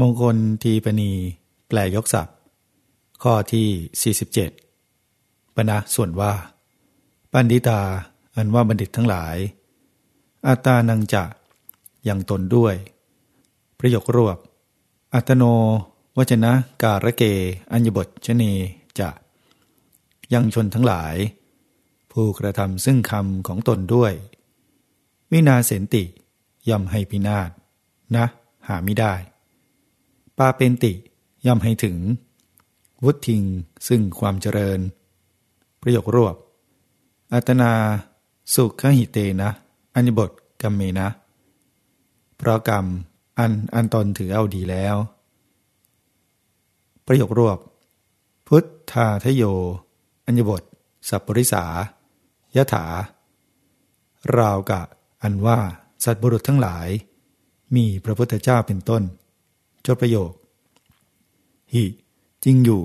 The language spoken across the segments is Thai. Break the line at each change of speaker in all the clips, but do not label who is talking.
มงคลทีปณี แปลยกศัพท์ ข้อที่ 47ปณะส่วนว่า ปันดิตา อันว่าบัณฑิตทั้งหลาย อัตานังจะยังตนด้วย ประโยครวบ อัตโน วจนะการะเก อัญญบทชเนจะ ยังชนทั้งหลาย ผู้กระทำซึ่งคำของตนด้วย วินาเสนติย่อมให้พินาศนะ หาไม่ได้ ปาเปนติย่อมให้ถึง วุทิงซึ่งความเจริญ ประโยครวบ อัตนาสุขหิเตนะ อัญบทกรรมเมนะ เพราะกรรมอันอันตนถือเอาดีแล้ว ประโยครวบ พุทธาทโย อัญบท สัพปริสายะถาราวกะ อันว่าสัตบุรุษทั้งหลาย มีพระพุทธเจ้าเป็นต้น จบประโยค หิจริงอยู่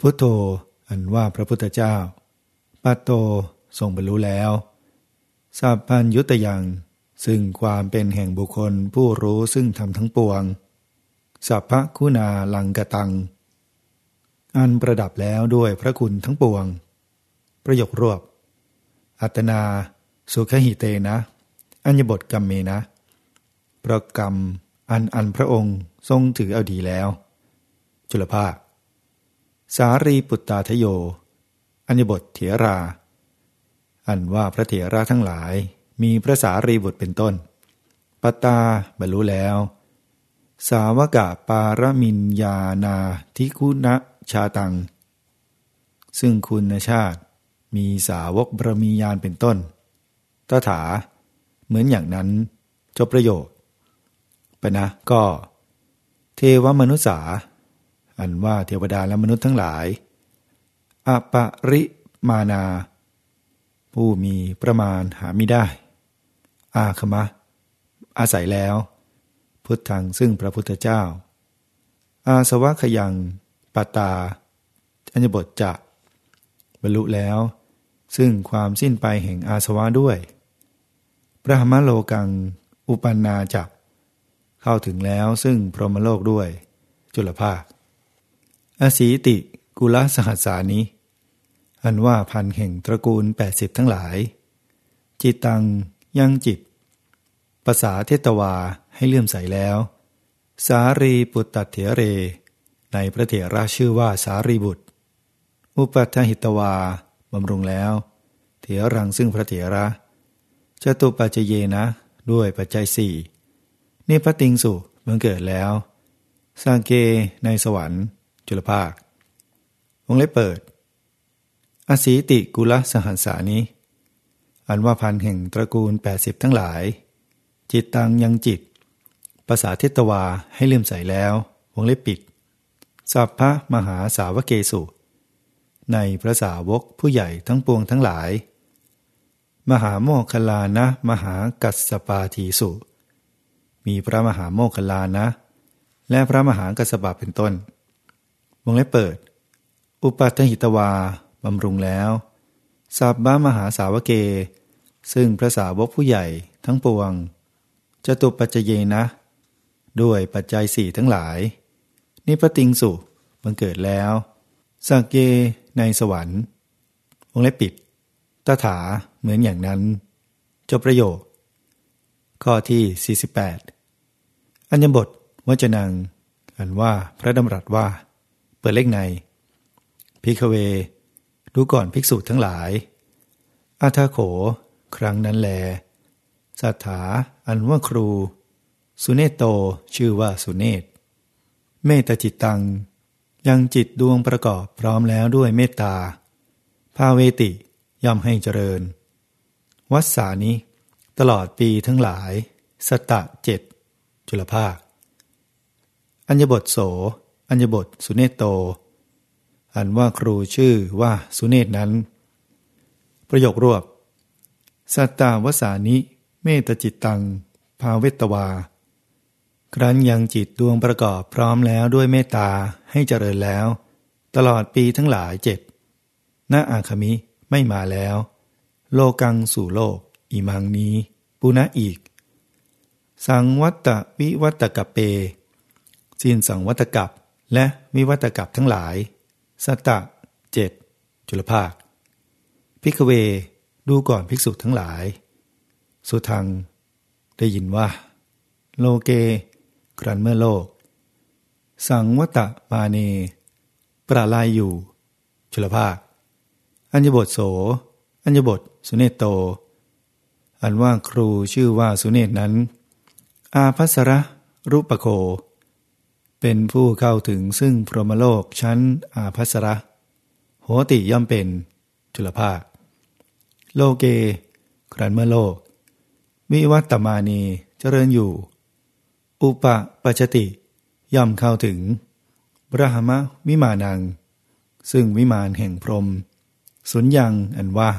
พุทโธอันว่าพระพุทธเจ้า ปัตโตทรงบรรลุแล้วสัพพัญยุตยังซึ่งความเป็นแห่งบุคคลผู้รู้ซึ่งทำทั้งปวง สัพพคุณาลังกตัง อันประดับแล้วด้วยพระคุณทั้งปวง ประโยครวบ อัตนา สุขหิเตนะ อัญญบทกรรมเมนะ ประกรรม อันอันพระองค์ทรงถือเอาดีแล้ว จุลภาค สารีปุตตาทโย อัญบทเถรา อันว่าพระเถระทั้งหลายมีพระสารีบุตรเป็นต้น ปตาบรรลุแล้ว สาวกะปารมินยานาทิคุณะชาตัง ซึ่งคุณชาติมีสาวกบรมียานเป็นต้นตถา เหมือนอย่างนั้น จบประโยช น์ปนะก็ เทวมนุษสา อันว่าเทวดาและมนุษย์ทั้งหลายอปริมานา ผู้มีประมาณหาไม่ได้ อาคมะ อาศัยแล้ว พุทธังซึ่งพระพุทธเจ้า อาสวะขยังปตา อัญบทจะบรรลุแล้ว ซึ่งความสิ้นไปแห่งอาสวะด้วยพระมโลกัง อุปันนาจัก เข้าถึงแล้วซึ่งพรหมโลกด้วย จุลภาค อสีติกุลสหัสานิ อันว่าพันแห่งตระกูล 80 ทั้งหลาย จิตตังยังจิต ภาษาเทตวาให้เลื่อมใสแล้ว สารีปุตตเถเร ในพระเถระชื่อว่าสารีบุตร อุปัฏหิตวาบำรุงแล้ว เถรังซึ่งพระเถระจตุปัจเจเยนะ ด้วยปัจจัยสี่ นี่พระติงสุบังเกิดแล้ว สร้างเกในสวรรค์ จุลภาควงเล็บเปิด อสีติกุลสหัสานี้อันว่าพันแห่งตระกูล 80 ทั้งหลาย จิตตังยังจิต ภาษาเทตวาให้เลื่อมใสแล้ว วงเล็บปิดสัพพะมหาสาวเกสุ ในพระสาวกผู้ใหญ่ทั้งปวงทั้งหลาย มหาโมคลานะมหากัสปาทีสุ มีพระมหาโมคคลานะ และพระมหากัสบะเป็นต้น วงเล็บเปิด อุปัฏหิตวาบำรุงแล้วสับบ้ามหาสาวเก ซึ่งพระสาวกผู้ใหญ่ทั้งปวงจะตุปัจเจเยนะ ด้วยปัจจัยสี่ทั้งหลาย นิพติงสุบังเกิดแล้วสักเกในสวรรค์วงเล็บปิดตถาเหมือนอย่างนั้น จบประโยค ข้อที่ 48 อัญญบทวจนัง อันว่าพระดำรัสว่า เปิดเลขในพิคเว ดูก่อนภิกษุทั้งหลาย อาทาโข ครั้งนั้นแลสัทธาอันว่าครู สุเนตโตชื่อว่าสุเนตเมตจิตตัง ยังจิตดวงประกอบพร้อมแล้วด้วยเมตตา ภาเวติย่อมให้เจริญ วัสสานิ ตลอดปีทั้งหลาย สตะเจ็ด จุลภาค อัญญบทโส อัญญบทสุเนตโต อันว่าครูชื่อว่าสุเนตนั้น ประโยครวบ สัตตาวสานิ เมตจิตตัง ภาเวตวา ครั้นยังจิตดวงประกอบพร้อมแล้วด้วยเมตตาให้เจริญแล้ว ตลอดปีทั้งหลายเจ็ดณอาคมิไม่มาแล้ว โลกังสู่โลกอิมังนี้ ปุณะอีก สังวัตตวิวัตกเป สิ้นสังวัตกับและวิวัตกับทั้งหลายสัตตะเจ็ดจุลภาค พิกเว ดูก่อนภิกษุทั้งหลาย สุทัง ได้ยินว่า โลเก ครันเมื่อโลก สังวัตปาเน ปราลายอยู่ จุลภาค อัญญบทโส อัญญบทสุเนตโต อันว่าครูชื่อว่าสุเนตนั้น อาภัสระรูปโค เป็นผู้เข้าถึงซึ่งพรหมโลกชั้นอาภัสระโหติย่อมเป็นจุลภาค โลเก ครันเมื่อโลก วิวัตตมานีเจริญอยู่ อุปปัชติย่อมเข้าถึงบรหมะวิมานัง ซึ่งวิมานแห่งพรหมสุญยังอันว่า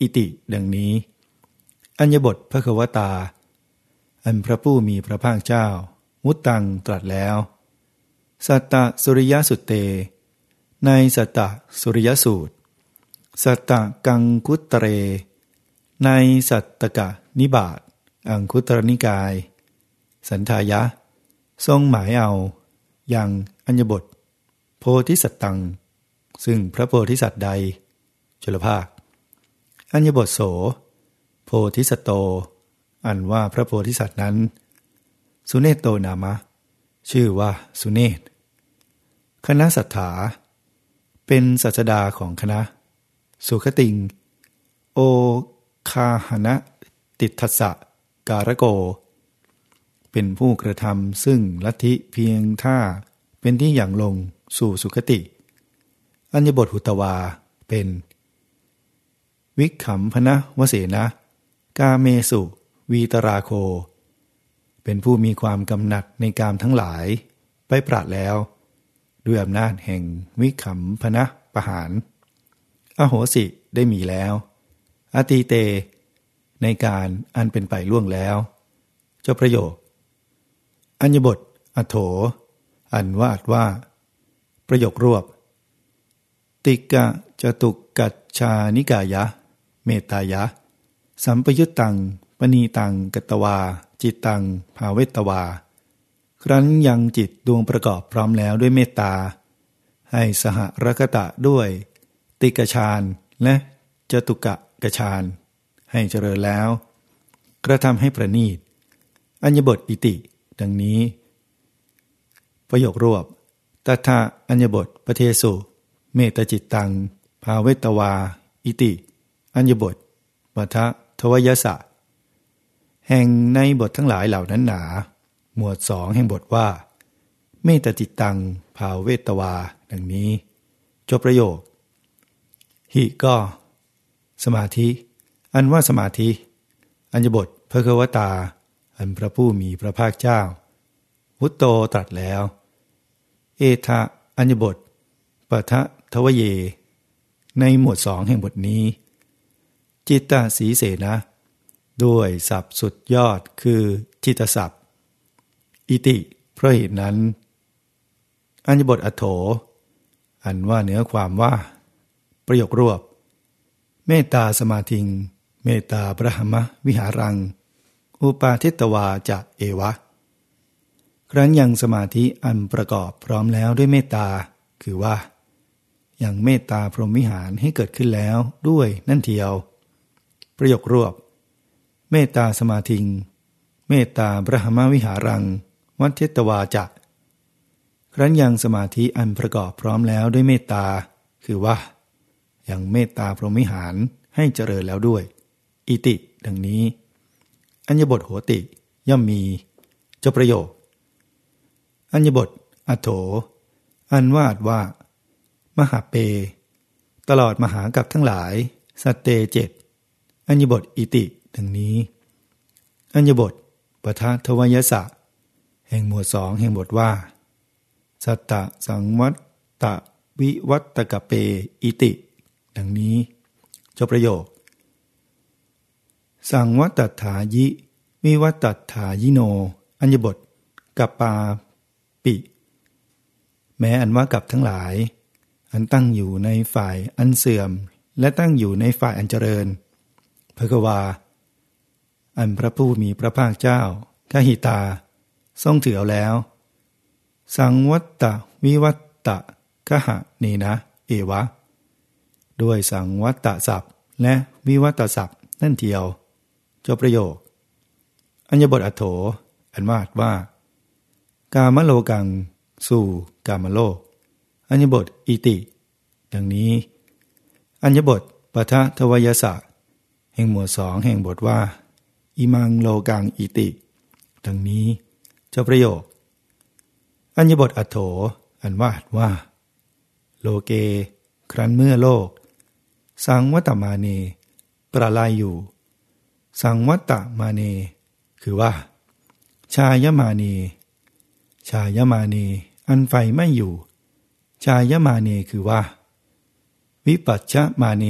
อิติดังนี้ อัญญบทพระควตา อันพระผู้มีพระภาคเจ้า มุตตังตรัสแล้ว สัตตสุริยสุตเต ในสัตตสุริยสูตร สัตตกังคุตเร ในสัตตกะนิบาตอังคุตรนิกาย สันทายะ ทรงหมายเอา อย่างอัญบท โพธิสัตตัง ซึ่งพระโพธิสัตว์ใด จุลภาค อัญญบทโส โพธิสัตโต อันว่าพระโพธิสัตว์นั้น สุเนตโตนามะ ชื่อว่าสุเนตคณะสัทธาเป็นสัสดาของคณะ สุขติง โอคาหณะติทัสสะการโก เป็นผู้กระทำซึ่งลัทธิเพียงท่าเป็นที่อย่างลงสู่สุขติ อัญญบทหุตวาเป็น วิขำพนะวเสนะ กาเมสุ วีตราโค เป็นผู้มีความกำหนัดในกามทั้งหลาย ไปปราดแล้ว ด้วยอำนาจแห่งวิขำพนะประหาร อโหสิได้มีแล้วอตีเต ในการอันเป็นไปล่วงแล้ว เจ้าประโยค อัญญบทอโถ อันว่าอัดว่า ประโยครวบ ติกะจตุกัจชานิกายะ เมตายะ สัมปยุตตัง ปณีตังกตวา จิตตังภาเวตวา ครั้นยังจิตดวงประกอบพร้อมแล้วด้วยเมตตา ให้สหรกตะด้วย ติกชาญและจตุกะกชาญให้เจริญแล้ว กระทำให้ประนีต อัญญบทอิติ ดังนี้ ประโยครวบตถาอัญญบทประเทสุ เมตจิตตัง ภาเวตวา อิติ อัญญบทปัทะทวยสะ แห่งในบททั้งหลายเหล่านั้นหนา หมวดสองแห่งบทว่า เมตจิตตัง ภาเวตวา ดังนี้ จบประโยค หิก็ สมาธิ อันว่าสมาธิ อัญญบทพระควตา อันพระผู้มีพระภาคเจ้าพุตโตตรัสแล้ว เอทะอัญญบทปะทะทวเย ในหมวดสองแห่งบทนี้ จิตตสีเสนะ ด้วยศัพท์สุดยอดคือจิตศัพท์ อิติ เพราะเหตุนั้น อัญบทอโถ อันว่าเนื้อความว่า ประโยครวบ เมตตาสมาธิง เมตตาพระหมะวิหารัง อุปาทิตวาจะเอวะ ครั้นยังสมาธิอันประกอบพร้อมแล้วด้วยเมตตา คือว่าอย่างเมตตาพรหมวิหารให้เกิดขึ้นแล้วด้วยนั่นเทียว ประโยครวบ เมตตาสมาธิง เมตตาพระหมวิหารัง วัฏเทตวาจะครั้นยังสมาธิอันประกอบพร้อมแล้วด้วยเมตตา คือว่าอย่างเมตตาพรหมิหารให้เจริญแล้วด้วย อิติ ดังนี้ อัญญบทโหติย่อมมีเจ้าประโยค อัญญบทอโถ อันวาดว่า มหาเป ตลอดมหากับทั้งหลาย สัตเตเจ็ดอัญญบทอิติ ดังนี้ อัญญบทปทะทวยสะ แห่งหมวดสองแห่งบทว่า สัตตะสังวัตตะวิวัตตกเปอิติ ดังนี้จบประโยค สังวัตถายิ วิวัตถายิโน อัญญบทกับปาปิ แม้อันว่ากับทั้งหลาย อันตั้งอยู่ในฝ่ายอันเสื่อม และตั้งอยู่ในฝ่ายอันเจริญพระกวา อันพระผู้มีพระภาคเจ้าขหิตา ทรงถือเอาแล้ว สังวัตตะวิวัตตะกหะนีนะ เอวะ ด้วยสังวัตตะศัพท์และวิวัตศัพท์นั่นเทียว จบประโยค อัญญบทอัโถ อันวาดว่า กามโลกัง สู่กามโลก อัญญบทอิติ ดังนี้ อัญญบทปทะทวยสะแห่งหมวดสองแห่งบทว่า อิมังโลกังอิติดังนี้เจ้าประโยค อัญญบทอโถ อันวาดว่า โลเก ครั้นเมื่อโลก สังวัตมาเน ประลายอยู่ สังวัตตมาเน คือว่า ชายมาเน ชายมาเน อันไฟไม่อยู่ ชายมาเนคือว่า วิปัชชมาเน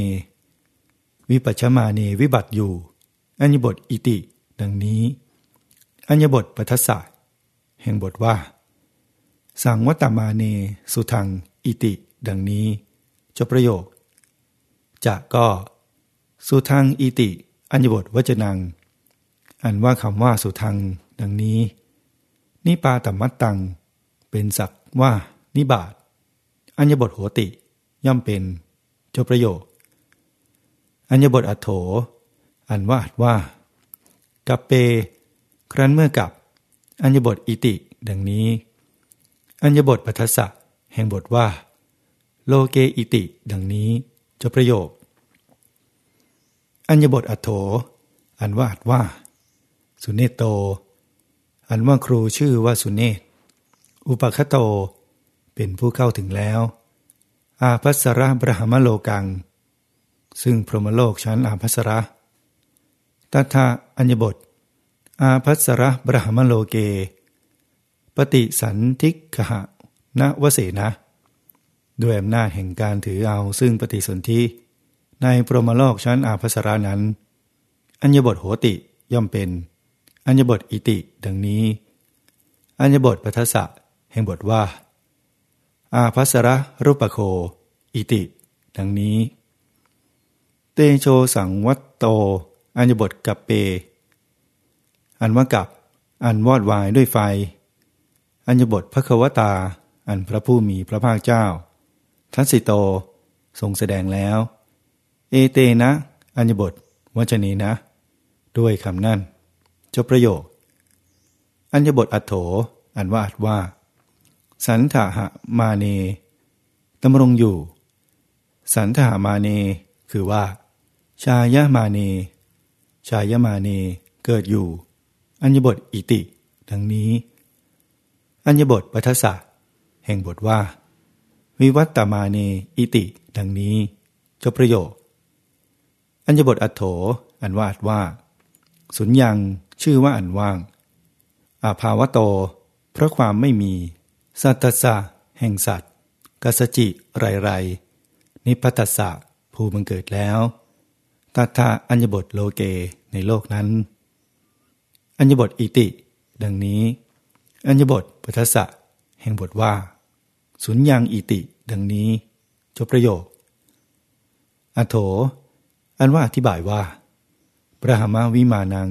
วิปัชชมาเนวิบัติอยู่ อัญญบทอิติ ดังนี้ อัญญบทปัทสะแห่งบทว่า สังวัตมาเน สุทังอิติ ดังนี้จบประโยค จะก็ สุทังอิติ อัญญบทวจนัง อันว่าคำว่าสุทัง ดังนี้ นิปาตมัตตัง เป็นศักว่า นิบาตอัญญบทโหติ ย่อมเป็นจบประโยค อัญญบทอัโถ อันว่าว่ากับเป ครั้นเมื่อกับ อัญญบทอิติ ดังนี้ อัญญบทปัทสะแห่งบทว่า โลเกอิติ ดังนี้จบประโยค อัญญบทอัโถ อันว่าว่า สุเนโต อันว่าครูชื่อว่าสุเนตอุปคโต เป็นผู้เข้าถึงแล้ว อาภัสระบรหมโลกัง ซึ่งพรหมโลกชั้นอาภัสระ ตัทาอัญบท อาภัสระบรหมโลเก ปฏิสันทิกขะนวเสนะด้วยอำนาจแห่งการถือเอาซึ่งปฏิสนธิในพรหมโลกชั้นอาภัสรานั้น อัญญบทโหติย่อมเป็น อัญญบทอิติ ดังนี้ อัญญบทปัทสะแห่งบทว่า อาภัสระรูปโค อิติ ดังนี้ เตโชสังวัตโต อัญญบทกับเป อันว่ากับ อันวอดวายด้วยไฟ อัญญบทพระควตา อันพระผู้มีพระภาคเจ้า ทัสิโต ทรงแสดงแล้ว เอเตนะ อัญญบทวจนีนะ ด้วยคำนั่นจบประโยค อัญญบทอัโถ อันว่าอัดว่า สันถหะมาเนดำรงอยู่ สันถามาเน คือว่า ชายะมาเน ชายมาเนเกิดอยู่ อัญญบทอิติ ดังนี้ อัญญบทปัทสะแห่งบทว่า วิวัตตมาเนอิติ ดังนี้จบประโยค อัญญบทอัโถ อันว่าอัดว่า สุญญังชื่อว่าอันว่าง อาภาวะโต เพราะความไม่มี สัตตสะแห่งสัตว์กัสจิไรไรนิพัตสะภูบังเกิดแล้ว ตัทธาอัญญบทโลเก ในโลกนั้น อัญญบทอิติ ดังนี้ อัญญบทปัทสะแห่งบทว่า สุญญังอิติ ดังนี้ จบประโยค อโถ อันว่าอธิบายว่าพระหมาวิมานัง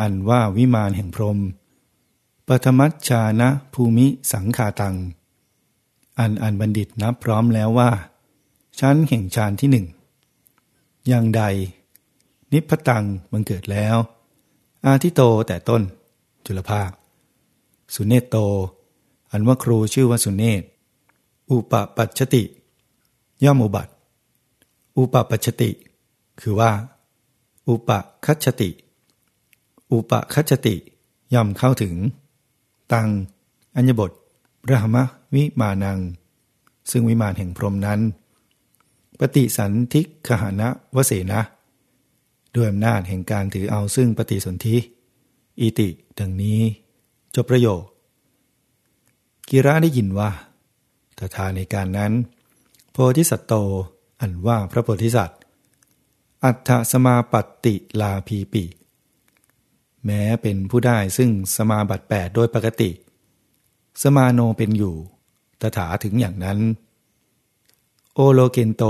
อันว่าวิมานแห่งพรมปฐมัชชานะภูมิสังขาตัง อันอันบัณฑิตนับพร้อมแล้วว่า ชั้นแห่งฌานที่หนึ่งอย่างใด นิพพตังมันเกิดแล้ว อาทิโตแต่ต้น จุลภาค สุเนตโต อันว่าครูชื่อว่าสุเนตอุปปัชติ ย่อมอุบัติ อุปปัชติ คือว่า อุปคัชติ อุปคัชติย่อมเข้าถึง ตัง อัญญบทรหมวิมานัง ซึ่งวิมานแห่งพรมนั้น ปฏิสันทิขหานะวเสนะ ด้วยอำนาจแห่งการถือเอาซึ่งปฏิสนธิอิติ ดังนี้ จบประโยค กิระได้ยินว่าตถาในการนั้น โพธิสัตโตอันว่าพระโพธิสัตว์ อัฏฐสมาปัติลาภีปิ แม้เป็นผู้ได้ซึ่งสมาบัติแปดโดยปกติ สมาโนเป็นอยู่ ตถาถึงอย่างนั้น โอโลเกนโต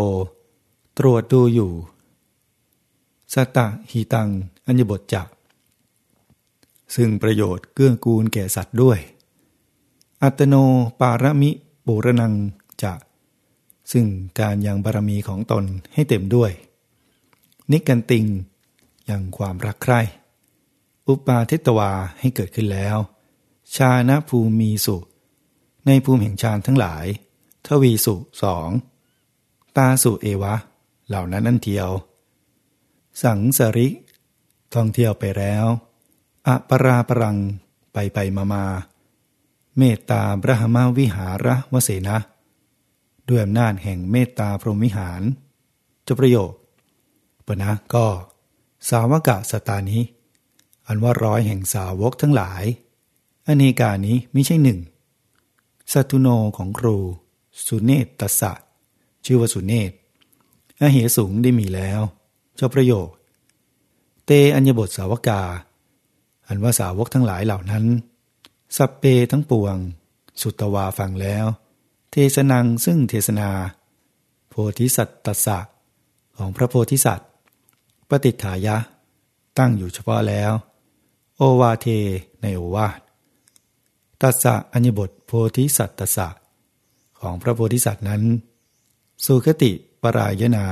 ตรวจดูอยู่ สตะหีตัง อัญญบทจักซึ่งประโยชน์เกื้อกูลแก่สัตว์ด้วย อัตโนปารมิปุรนังจะซึ่งการยังบารมีของตนให้เต็มด้วย นิกันติงยังความรักใคร่อุปาทิตวาให้เกิดขึ้นแล้ว ชาณภูมีสุ ในภูมิแห่งฌานทั้งหลาย ทวีสุสอง ตาสุเอวะ เหล่านั้นนั่นเทียว สังสริ ท่องเที่ยวไปแล้วอปราปรัง ไปไปมามา เมตตาบรหมาวิหารวเสนะ ด้วยอำนาจแห่งเมตตาพรหมวิหาร จะประโยคปนะก็ สาวกะสตานี้ อันว่าร้อยแห่งสาวกทั้งหลายอเนกานี้ไม่ใช่หนึ่งสัตุโนของครู สุเนตตสะ ชื่อว่าสุเนตอเหสูงได้มีแล้ว เจ้าประโยค เตอัญญบทสาวกา อันว่าสาวกทั้งหลายเหล่านั้น สัพเปทั้งปวง สุตวาฟังแล้ว เทศนังซึ่งเทศนา โพธิสัตตสะของพระโพธิสัตว์ปฏิฐายะ ตั้งอยู่เฉพาะแล้ว โอวาเทในโอวาทตัสสะอัญบทโพธิสัตตสะของพระโพธิสัตว์นั้น สุคติปรายนา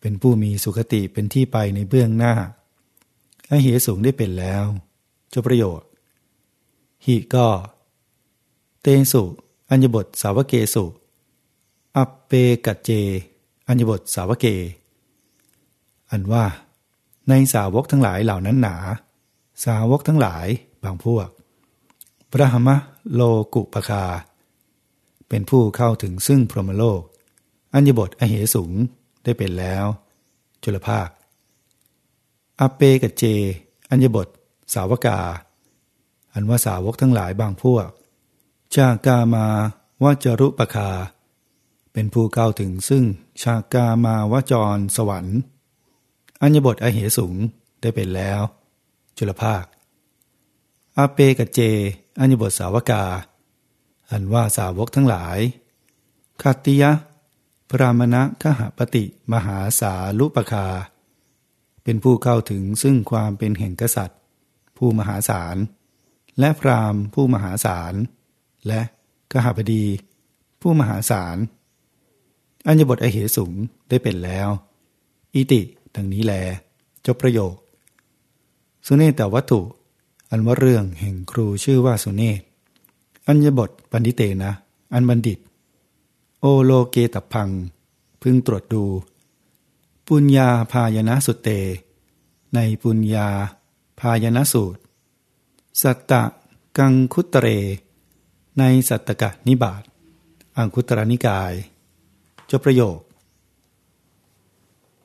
เป็นผู้มีสุคติเป็นที่ไปในเบื้องหน้าอเหสูงได้เป็นแล้วเจ้าประโยชน์หิก็ เตสุ อัญญบทสาวเกสุ อัปเปกัจเจ อัญญบทสาวเก อันว่า ในสาวกทั้งหลายเหล่านั้นหนา สาวกทั้งหลายบางพวก พระหมะโลกุปคา เป็นผู้เข้าถึงซึ่งพรหมโลก อัญญบทอเหสูง ได้เป็นแล้ว จุลภาคอเปกัจเจ อัญญบท สาวกา อันว่าสาวกทั้งหลายบางพวก จากามาวจรุปคา เป็นผู้เข้าถึงซึ่งชากามาวจรสวรรค์ อัญญบทอเหสูงได้เป็นแล้ว จุลภาคอาเปกเจ อัญญบทสาวกา อันว่าสาวกทั้งหลายคัติยะ พรามณะขหปติมหาสาลุปคา เป็นผู้เข้าถึงซึ่งความเป็นแห่งกษัตริย์ ผู้มหาศาล และพราหมณ์ผู้มหาศาล และกหบดี ผู้มหาศาล อัญญบทอเหสูงได้เป็นแล้ว อิติดังนี้แล จบประโยค สุเนตวัตถุ อันว่าเรื่องแห่งครูชื่อว่าสุเนตอัญญบทปันิเตนะ อันบัณฑิต โอโลเกตพัง พึงตรวจดู ปุญญาพายนะสุเต ในปุญญาพายนะสูตร สัตตะกังคุตเร ในสัตตกะนิบาตอังคุตรนิกาย จบประโยค